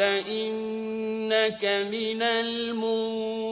قَالَ إِنَّكَ مِنَ الْمُنظَرِينَ